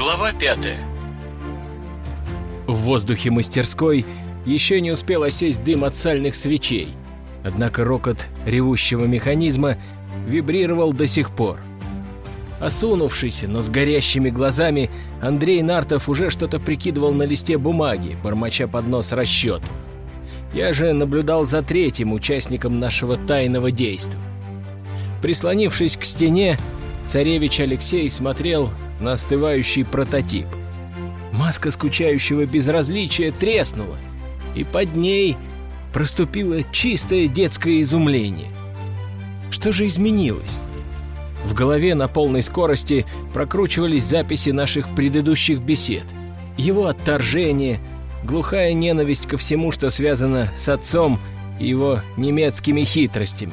Глава пятая В воздухе мастерской еще не успел осесть дым от сальных свечей. Однако рокот ревущего механизма вибрировал до сих пор. Осунувшийся, но с горящими глазами, Андрей Нартов уже что-то прикидывал на листе бумаги, бормоча под нос расчет. Я же наблюдал за третьим участником нашего тайного действа. Прислонившись к стене, царевич Алексей смотрел на остывающий прототип. Маска скучающего безразличия треснула, и под ней проступило чистое детское изумление. Что же изменилось? В голове на полной скорости прокручивались записи наших предыдущих бесед. Его отторжение, глухая ненависть ко всему, что связано с отцом и его немецкими хитростями.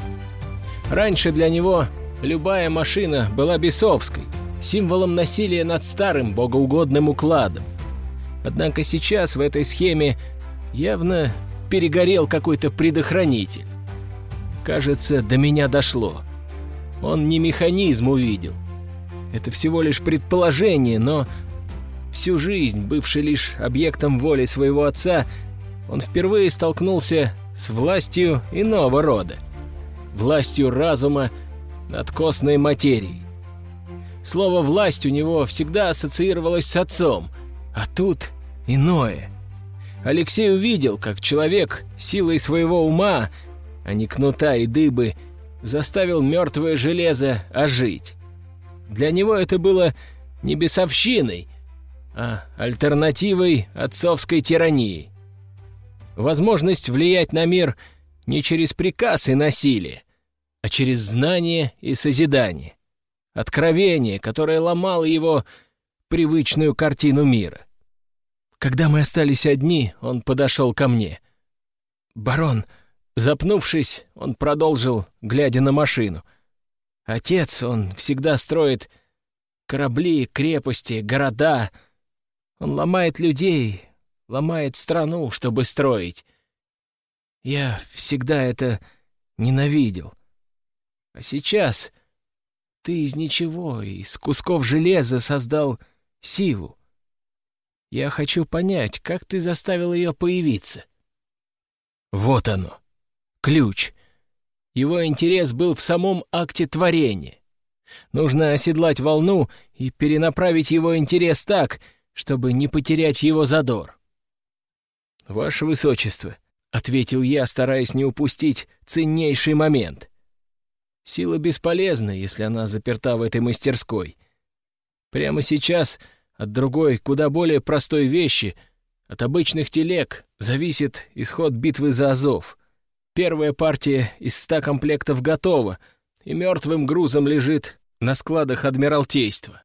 Раньше для него любая машина была бесовской, символом насилия над старым богоугодным укладом. Однако сейчас в этой схеме явно перегорел какой-то предохранитель. Кажется, до меня дошло. Он не механизм увидел. Это всего лишь предположение, но всю жизнь, бывший лишь объектом воли своего отца, он впервые столкнулся с властью иного рода. Властью разума над костной материей. Слово «власть» у него всегда ассоциировалось с отцом, а тут иное. Алексей увидел, как человек силой своего ума, а не кнута и дыбы, заставил мертвое железо ожить. Для него это было не бесовщиной, а альтернативой отцовской тирании. Возможность влиять на мир не через приказ и насилие, а через знание и созидание. Откровение, которое ломало его привычную картину мира. Когда мы остались одни, он подошел ко мне. «Барон», Запнувшись, он продолжил, глядя на машину. Отец, он всегда строит корабли, крепости, города. Он ломает людей, ломает страну, чтобы строить. Я всегда это ненавидел. А сейчас ты из ничего, из кусков железа создал силу. Я хочу понять, как ты заставил ее появиться. Вот оно ключ. Его интерес был в самом акте творения. Нужно оседлать волну и перенаправить его интерес так, чтобы не потерять его задор. «Ваше Высочество», — ответил я, стараясь не упустить ценнейший момент. «Сила бесполезна, если она заперта в этой мастерской. Прямо сейчас от другой, куда более простой вещи, от обычных телег, зависит исход битвы за Азов. Первая партия из ста комплектов готова и мертвым грузом лежит на складах Адмиралтейства.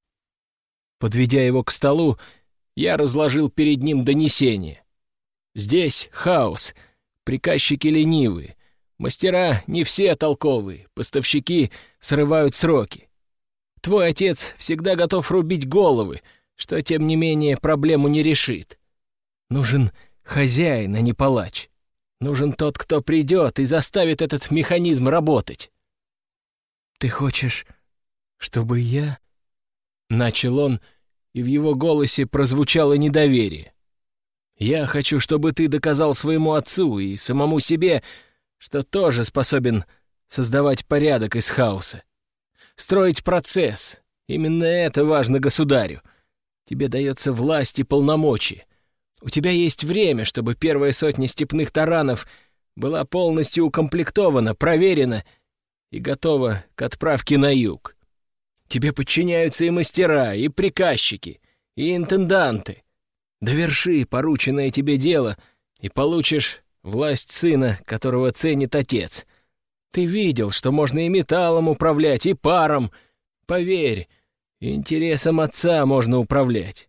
Подведя его к столу, я разложил перед ним донесение. Здесь хаос, приказчики ленивые, мастера не все толковые, поставщики срывают сроки. Твой отец всегда готов рубить головы, что, тем не менее, проблему не решит. Нужен хозяин, а не палач. Нужен тот, кто придет и заставит этот механизм работать. «Ты хочешь, чтобы я...» Начал он, и в его голосе прозвучало недоверие. «Я хочу, чтобы ты доказал своему отцу и самому себе, что тоже способен создавать порядок из хаоса. Строить процесс. Именно это важно государю. Тебе дается власть и полномочия. У тебя есть время, чтобы первая сотня степных таранов была полностью укомплектована, проверена и готова к отправке на юг. Тебе подчиняются и мастера, и приказчики, и интенданты. Доверши порученное тебе дело и получишь власть сына, которого ценит отец. Ты видел, что можно и металлом управлять, и паром. Поверь, интересом отца можно управлять.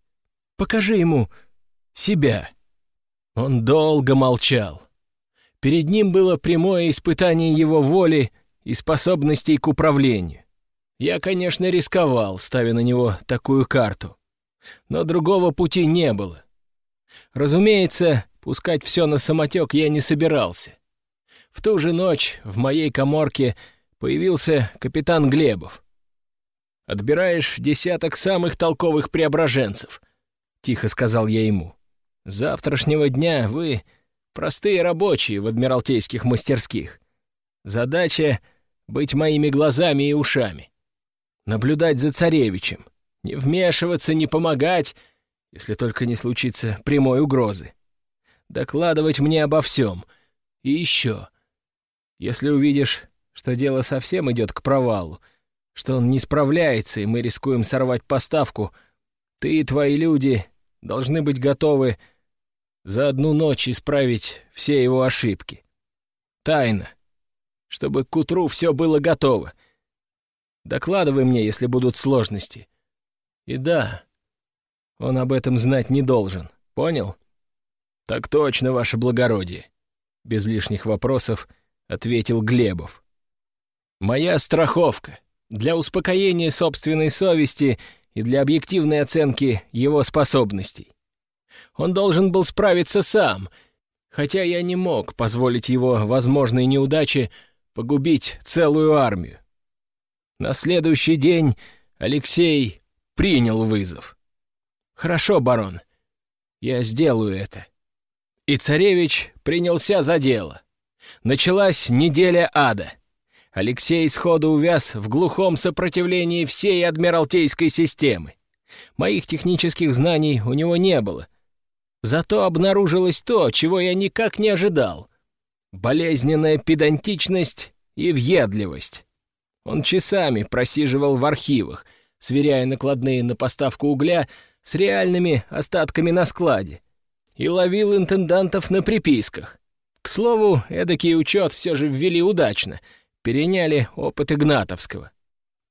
Покажи ему, себя. Он долго молчал. Перед ним было прямое испытание его воли и способностей к управлению. Я, конечно, рисковал, ставя на него такую карту. Но другого пути не было. Разумеется, пускать все на самотек я не собирался. В ту же ночь в моей коморке появился капитан Глебов. Отбираешь десяток самых толковых преображенцев», — тихо сказал я ему. «С завтрашнего дня вы простые рабочие в адмиралтейских мастерских. Задача — быть моими глазами и ушами. Наблюдать за царевичем, не вмешиваться, не помогать, если только не случится прямой угрозы. Докладывать мне обо всем. И еще. Если увидишь, что дело совсем идет к провалу, что он не справляется, и мы рискуем сорвать поставку, ты и твои люди должны быть готовы за одну ночь исправить все его ошибки. Тайна. Чтобы к утру все было готово. Докладывай мне, если будут сложности. И да, он об этом знать не должен. Понял? Так точно, ваше благородие. Без лишних вопросов ответил Глебов. Моя страховка для успокоения собственной совести и для объективной оценки его способностей. Он должен был справиться сам, хотя я не мог позволить его возможной неудаче погубить целую армию. На следующий день Алексей принял вызов. «Хорошо, барон, я сделаю это». И царевич принялся за дело. Началась неделя ада. Алексей сходу увяз в глухом сопротивлении всей адмиралтейской системы. Моих технических знаний у него не было. Зато обнаружилось то, чего я никак не ожидал. Болезненная педантичность и въедливость. Он часами просиживал в архивах, сверяя накладные на поставку угля с реальными остатками на складе, и ловил интендантов на приписках. К слову, эдакий учет все же ввели удачно, переняли опыт Игнатовского.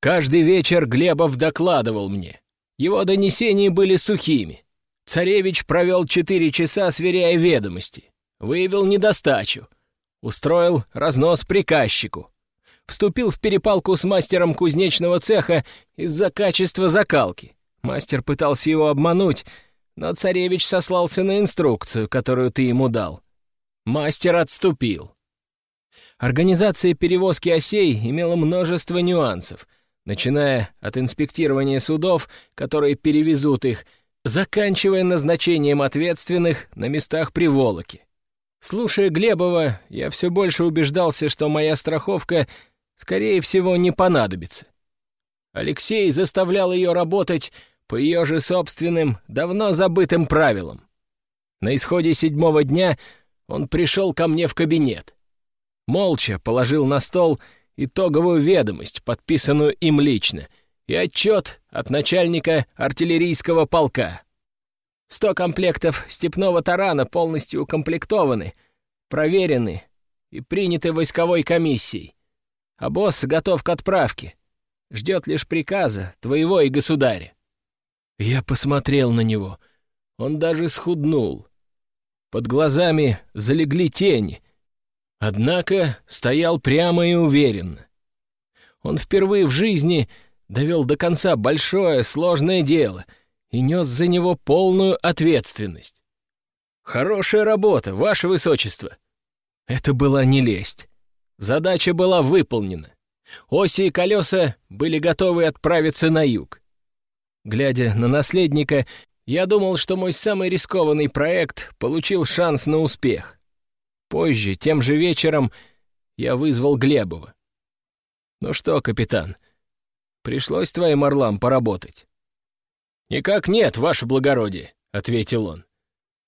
Каждый вечер Глебов докладывал мне. Его донесения были сухими. Царевич провел четыре часа, сверяя ведомости. Выявил недостачу. Устроил разнос приказчику. Вступил в перепалку с мастером кузнечного цеха из-за качества закалки. Мастер пытался его обмануть, но царевич сослался на инструкцию, которую ты ему дал. Мастер отступил. Организация перевозки осей имела множество нюансов, начиная от инспектирования судов, которые перевезут их, заканчивая назначением ответственных на местах приволоки. Слушая Глебова, я все больше убеждался, что моя страховка, скорее всего, не понадобится. Алексей заставлял ее работать по ее же собственным, давно забытым правилам. На исходе седьмого дня он пришел ко мне в кабинет. Молча положил на стол итоговую ведомость, подписанную им лично, и отчет от начальника артиллерийского полка. Сто комплектов степного тарана полностью укомплектованы, проверены и приняты войсковой комиссией. А босс готов к отправке. Ждет лишь приказа твоего и государя. Я посмотрел на него. Он даже схуднул. Под глазами залегли тени. Однако стоял прямо и уверенно. Он впервые в жизни довел до конца большое, сложное дело и нес за него полную ответственность. «Хорошая работа, ваше высочество!» Это была не лесть. Задача была выполнена. Оси и колеса были готовы отправиться на юг. Глядя на наследника, я думал, что мой самый рискованный проект получил шанс на успех. Позже, тем же вечером, я вызвал Глебова. «Ну что, капитан, пришлось твоим орлам поработать?» «Никак нет, ваше благородие», — ответил он.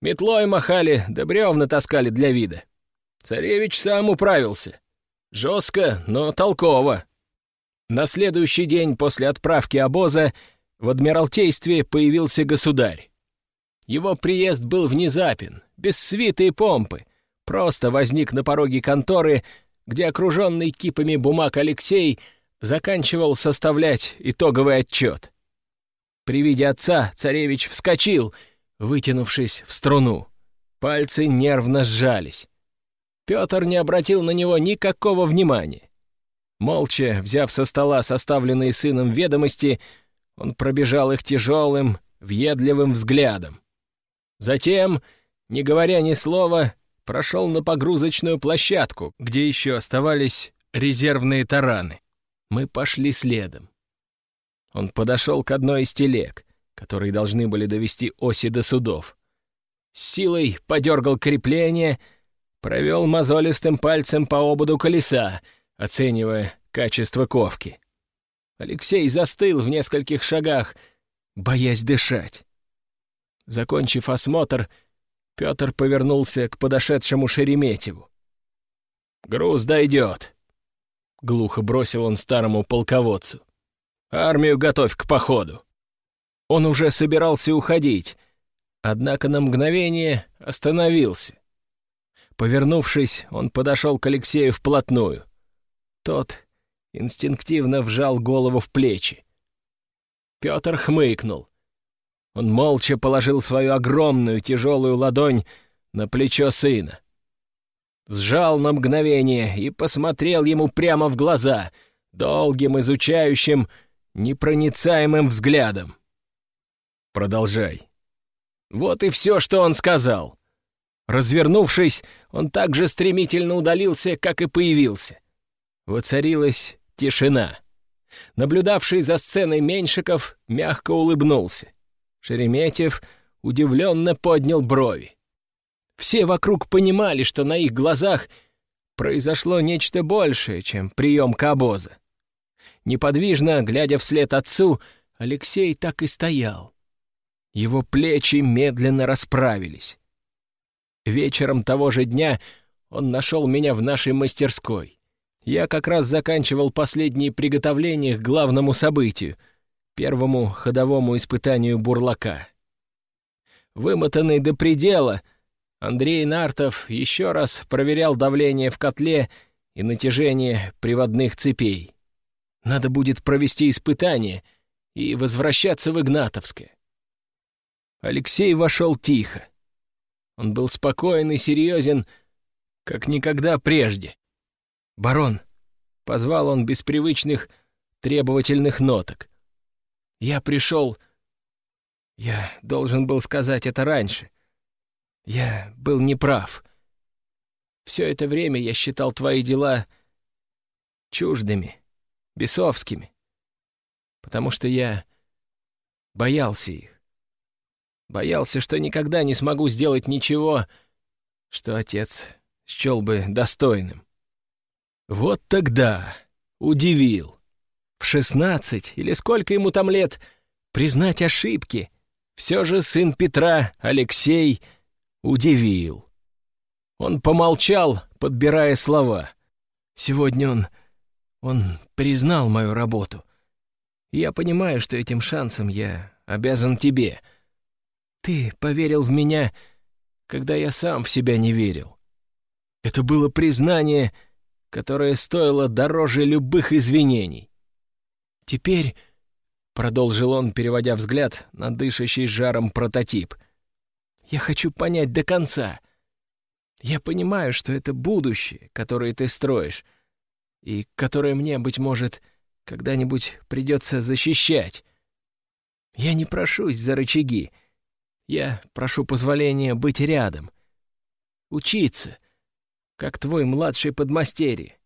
«Метлой махали, да бревна таскали для вида. Царевич сам управился. Жестко, но толково». На следующий день после отправки обоза в Адмиралтействе появился государь. Его приезд был внезапен, без свиты и помпы, просто возник на пороге конторы, где окруженный кипами бумаг Алексей заканчивал составлять итоговый отчет. При виде отца царевич вскочил, вытянувшись в струну. Пальцы нервно сжались. Петр не обратил на него никакого внимания. Молча, взяв со стола составленные сыном ведомости, он пробежал их тяжелым, въедливым взглядом. Затем, не говоря ни слова, прошел на погрузочную площадку, где еще оставались резервные тараны. Мы пошли следом. Он подошел к одной из телег, которые должны были довести оси до судов. С силой подергал крепление, провел мозолистым пальцем по ободу колеса, оценивая качество ковки. Алексей застыл в нескольких шагах, боясь дышать. Закончив осмотр, Петр повернулся к подошедшему Шереметьеву. «Груз дойдет», — глухо бросил он старому полководцу. «Армию готовь к походу». Он уже собирался уходить, однако на мгновение остановился. Повернувшись, он подошел к Алексею вплотную. Тот инстинктивно вжал голову в плечи. Петр хмыкнул. Он молча положил свою огромную тяжелую ладонь на плечо сына. Сжал на мгновение и посмотрел ему прямо в глаза, долгим, изучающим, непроницаемым взглядом. «Продолжай». Вот и все, что он сказал. Развернувшись, он так же стремительно удалился, как и появился. Воцарилась тишина. Наблюдавший за сценой Меньшиков мягко улыбнулся. Шереметьев удивленно поднял брови. Все вокруг понимали, что на их глазах произошло нечто большее, чем прием кабоза. Неподвижно, глядя вслед отцу, Алексей так и стоял. Его плечи медленно расправились. Вечером того же дня он нашел меня в нашей мастерской. Я как раз заканчивал последние приготовления к главному событию — первому ходовому испытанию бурлака. Вымотанный до предела, Андрей Нартов еще раз проверял давление в котле и натяжение приводных цепей. Надо будет провести испытание и возвращаться в Игнатовское. Алексей вошел тихо. Он был спокоен и серьезен, как никогда прежде. «Барон», — позвал он без привычных требовательных ноток. Я пришел... Я должен был сказать это раньше. Я был неправ. Все это время я считал твои дела чуждыми, бесовскими, потому что я боялся их. Боялся, что никогда не смогу сделать ничего, что отец счел бы достойным. Вот тогда удивил в шестнадцать или сколько ему там лет, признать ошибки. Все же сын Петра, Алексей, удивил. Он помолчал, подбирая слова. Сегодня он... он признал мою работу. я понимаю, что этим шансом я обязан тебе. Ты поверил в меня, когда я сам в себя не верил. Это было признание, которое стоило дороже любых извинений. Теперь, — продолжил он, переводя взгляд на дышащий жаром прототип, — я хочу понять до конца. Я понимаю, что это будущее, которое ты строишь, и которое мне, быть может, когда-нибудь придется защищать. Я не прошусь за рычаги. Я прошу позволения быть рядом. Учиться, как твой младший подмастерье.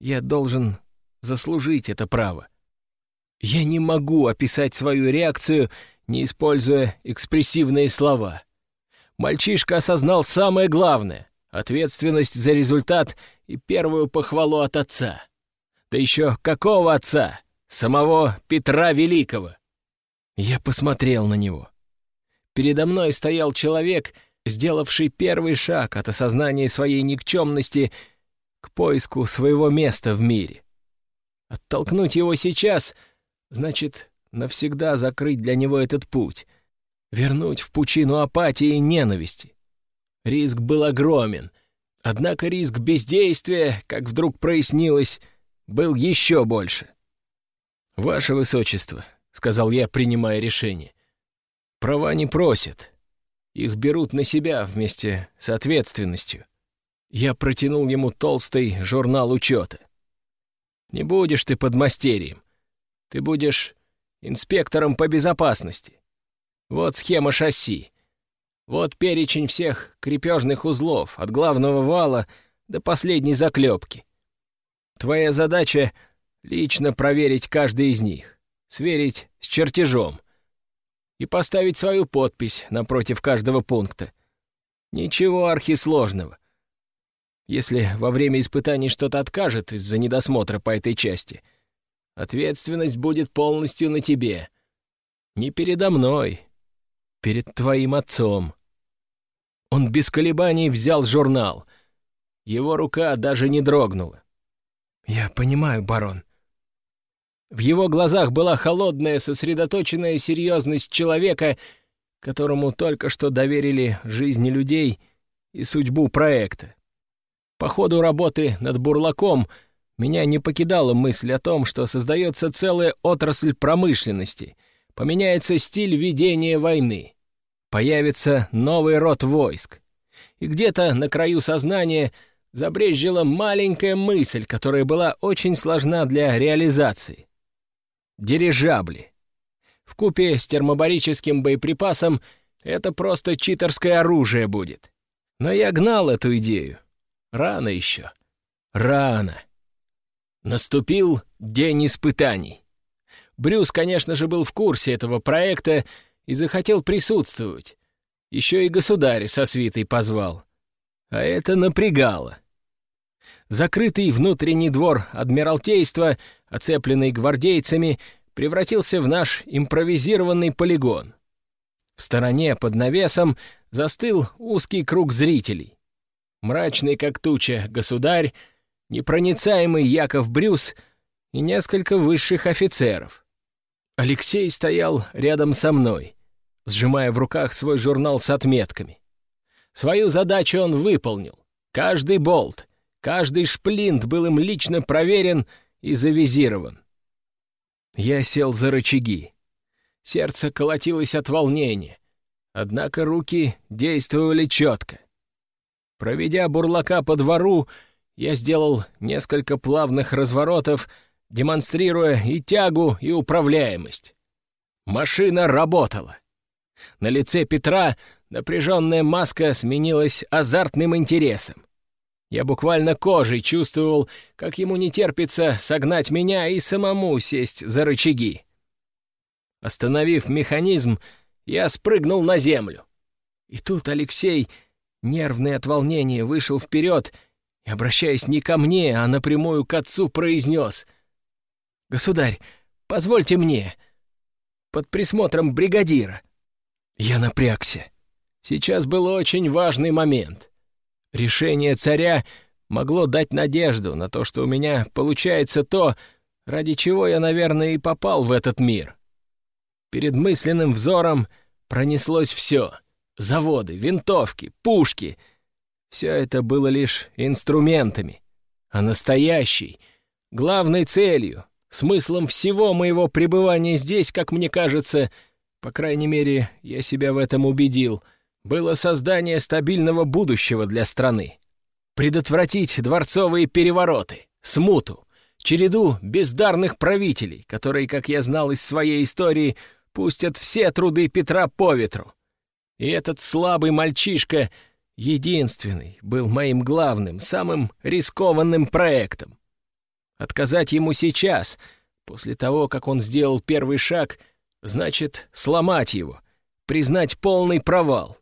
Я должен заслужить это право. Я не могу описать свою реакцию, не используя экспрессивные слова. Мальчишка осознал самое главное — ответственность за результат и первую похвалу от отца. Да еще какого отца? Самого Петра Великого. Я посмотрел на него. Передо мной стоял человек, сделавший первый шаг от осознания своей никчемности к поиску своего места в мире. Оттолкнуть его сейчас — Значит, навсегда закрыть для него этот путь, вернуть в пучину апатии и ненависти. Риск был огромен, однако риск бездействия, как вдруг прояснилось, был еще больше. «Ваше Высочество», — сказал я, принимая решение, — «права не просят. Их берут на себя вместе с ответственностью». Я протянул ему толстый журнал учета. «Не будешь ты подмастерьем. Ты будешь инспектором по безопасности. Вот схема шасси. Вот перечень всех крепежных узлов, от главного вала до последней заклепки. Твоя задача — лично проверить каждый из них. сверить с чертежом и поставить свою подпись напротив каждого пункта. Ничего архисложного. Если во время испытаний что-то откажет из-за недосмотра по этой части, ответственность будет полностью на тебе. Не передо мной, перед твоим отцом. Он без колебаний взял журнал. Его рука даже не дрогнула. «Я понимаю, барон». В его глазах была холодная, сосредоточенная серьезность человека, которому только что доверили жизни людей и судьбу проекта. По ходу работы над «Бурлаком» меня не покидала мысль о том, что создается целая отрасль промышленности, поменяется стиль ведения войны, появится новый род войск. И где-то на краю сознания забрезжила маленькая мысль, которая была очень сложна для реализации. Дирижабли. В купе с термобарическим боеприпасом это просто читерское оружие будет. Но я гнал эту идею. Рано еще. Рано. Наступил день испытаний. Брюс, конечно же, был в курсе этого проекта и захотел присутствовать. Еще и государь со свитой позвал. А это напрягало. Закрытый внутренний двор Адмиралтейства, оцепленный гвардейцами, превратился в наш импровизированный полигон. В стороне под навесом застыл узкий круг зрителей. Мрачный, как туча, государь, непроницаемый Яков Брюс и несколько высших офицеров. Алексей стоял рядом со мной, сжимая в руках свой журнал с отметками. Свою задачу он выполнил. Каждый болт, каждый шплинт был им лично проверен и завизирован. Я сел за рычаги. Сердце колотилось от волнения, однако руки действовали четко. Проведя бурлака по двору, я сделал несколько плавных разворотов, демонстрируя и тягу, и управляемость. Машина работала. На лице Петра напряженная маска сменилась азартным интересом. Я буквально кожей чувствовал, как ему не терпится согнать меня и самому сесть за рычаги. Остановив механизм, я спрыгнул на землю. И тут Алексей, нервный от волнения, вышел вперед и, обращаясь не ко мне, а напрямую к отцу, произнес «Государь, позвольте мне, под присмотром бригадира». Я напрягся. Сейчас был очень важный момент. Решение царя могло дать надежду на то, что у меня получается то, ради чего я, наверное, и попал в этот мир. Перед мысленным взором пронеслось все — заводы, винтовки, пушки. Все это было лишь инструментами, а настоящей, главной целью, смыслом всего моего пребывания здесь, как мне кажется — по крайней мере, я себя в этом убедил, было создание стабильного будущего для страны. Предотвратить дворцовые перевороты, смуту, череду бездарных правителей, которые, как я знал из своей истории, пустят все труды Петра по ветру. И этот слабый мальчишка, единственный, был моим главным, самым рискованным проектом. Отказать ему сейчас, после того, как он сделал первый шаг — Значит, сломать его, признать полный провал.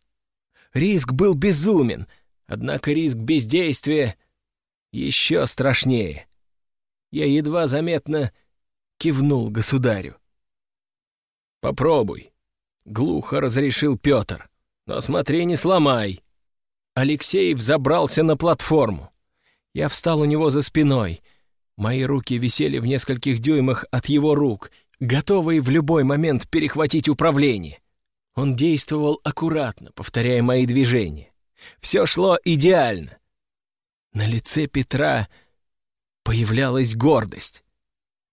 Риск был безумен, однако риск бездействия еще страшнее. Я едва заметно кивнул государю. «Попробуй», — глухо разрешил Петр. «Но смотри, не сломай». Алексей взобрался на платформу. Я встал у него за спиной. Мои руки висели в нескольких дюймах от его рук, готовый в любой момент перехватить управление. Он действовал аккуратно, повторяя мои движения. Все шло идеально. На лице Петра появлялась гордость.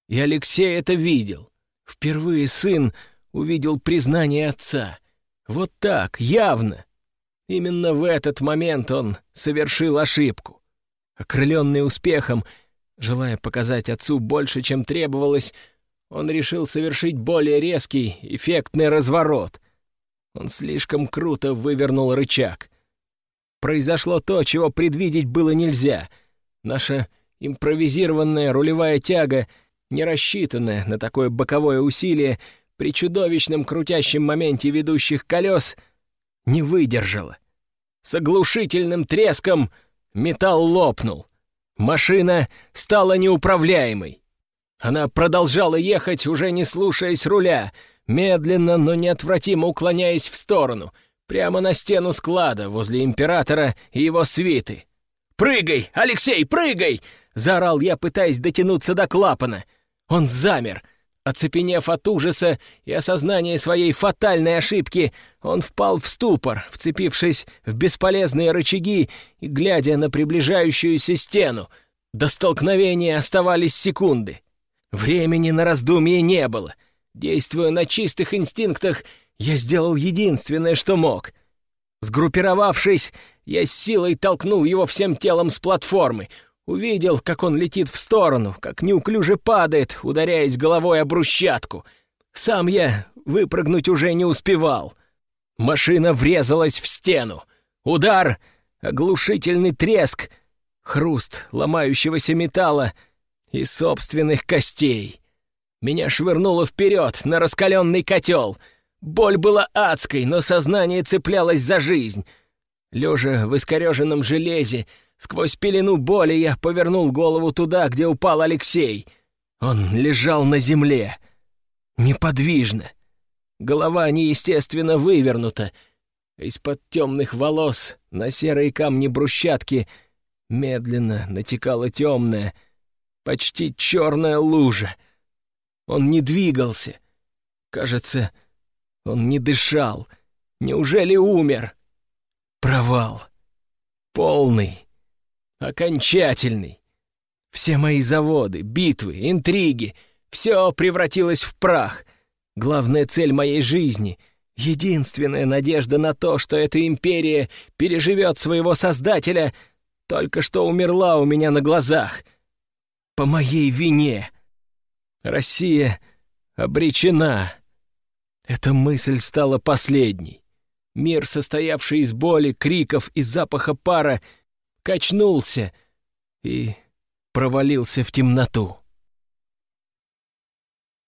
И Алексей это видел. Впервые сын увидел признание отца. Вот так, явно. Именно в этот момент он совершил ошибку. Окрыленный успехом, желая показать отцу больше, чем требовалось, он решил совершить более резкий, эффектный разворот. Он слишком круто вывернул рычаг. Произошло то, чего предвидеть было нельзя. Наша импровизированная рулевая тяга не рассчитанная на такое боковое усилие при чудовищном крутящем моменте ведущих колес, не выдержала. С оглушительным треском металл лопнул. Машина стала неуправляемой. Она продолжала ехать, уже не слушаясь руля, медленно, но неотвратимо уклоняясь в сторону, прямо на стену склада возле императора и его свиты. «Прыгай, Алексей, прыгай!» — заорал я, пытаясь дотянуться до клапана. Он замер. Оцепенев от ужаса и осознания своей фатальной ошибки, он впал в ступор, вцепившись в бесполезные рычаги и глядя на приближающуюся стену. До столкновения оставались секунды. Времени на раздумье не было. Действуя на чистых инстинктах, я сделал единственное, что мог. Сгруппировавшись, я с силой толкнул его всем телом с платформы. Увидел, как он летит в сторону, как неуклюже падает, ударяясь головой о брусчатку. Сам я выпрыгнуть уже не успевал. Машина врезалась в стену. Удар, оглушительный треск, хруст ломающегося металла — и собственных костей. Меня швырнуло вперед на раскаленный котел. Боль была адской, но сознание цеплялось за жизнь. Лежа в искореженном железе, сквозь пелену боли я повернул голову туда, где упал Алексей. Он лежал на земле, неподвижно. Голова неестественно вывернута. Из-под темных волос на серые камни брусчатки медленно натекала темная, почти черная лужа. Он не двигался. Кажется, он не дышал. Неужели умер? Провал. Полный. Окончательный. Все мои заводы, битвы, интриги — все превратилось в прах. Главная цель моей жизни — единственная надежда на то, что эта империя переживет своего создателя, только что умерла у меня на глазах — по моей вине. Россия обречена. Эта мысль стала последней. Мир, состоявший из боли, криков и запаха пара, качнулся и провалился в темноту.